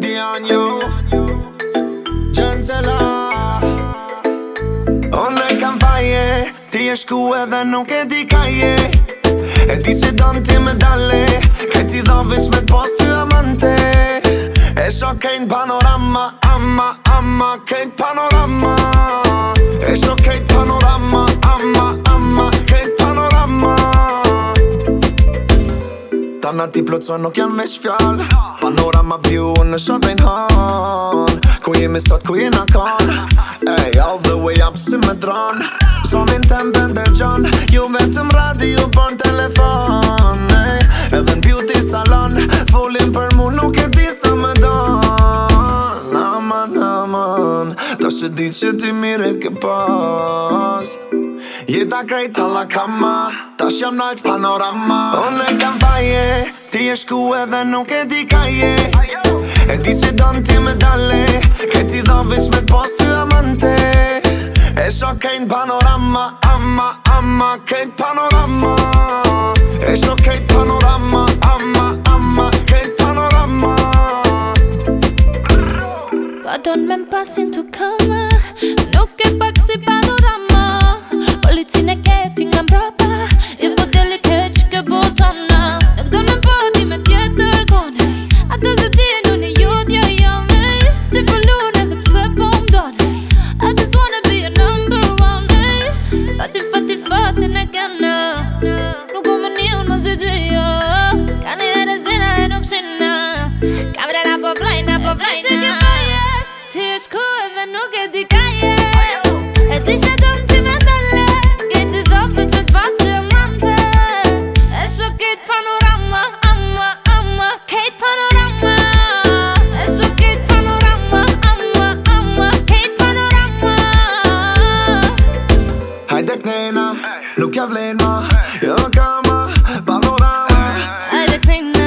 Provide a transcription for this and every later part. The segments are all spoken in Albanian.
Dian, yo jo Gjenzela Onë e kam faje Ti e shku edhe nuk e di ka je E ti që do në ti me dale Kaj ti do vëq me post ty amante E shok kejnë panorama Ama, ama, kejnë panorama E shok kejnë panorama tana ti plotësojnë nuk janë mish fjallë Panorama view në shatajnë hanë Ku jemi sot ku jena kanë Ey, all the way up si me dronë Sonin tempen dhe gjanë Ju vetëm radio për telefon Ey, edhe në beauty salon Fullin për mu nuk e di sa me donë Naman, naman Ta shë di që ti mire ke pasë Jeta krejt të la kama Ta shjam nalt panorama Unë e kam faje Ti e shku edhe nuk e di ka je E di që don ti me dale ti i vish me post të amante E shok krejt panorama Ama, ama, krejt panorama E shok krejt panorama Ama, ama, krejt panorama Pardon me më pasin të kama Nuk e pak si panorama cine ke ti nga mbrapa E po delike që ke po tona Nuk do në bëti me tjetër kone A të zë ti në një jodja jo, jo me Ti po lune dhe pse po mdone I just wanna be your number one me eh. Fati fati fati në kena Nuk u më një unë më zë të jo Ka një herë zina e nuk shina Kamrena po blajna po blajna Ti është ku edhe nuk e di ka je E ti shë të më nuk e vlen ma Jo ka ma, panorama Hajde klina,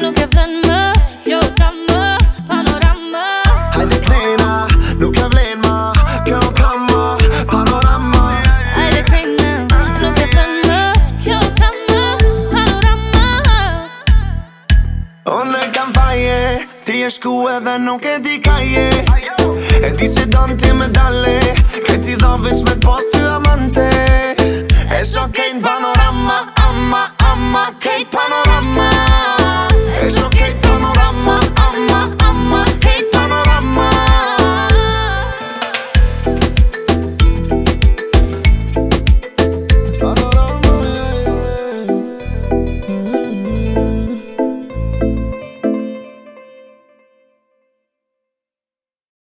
nuk e vlen ma Jo ka ma, panorama Hajde klina, nuk e vlen ma Jo ka ma, panorama Hajde klina, nuk e vlen ma Jo ka ma, panorama O në kam faje Ti e shku edhe nuk e di ka je E di ti me dale Këti dhavish me të post Këti amante E so che in panorama, amma, amma, che il panorama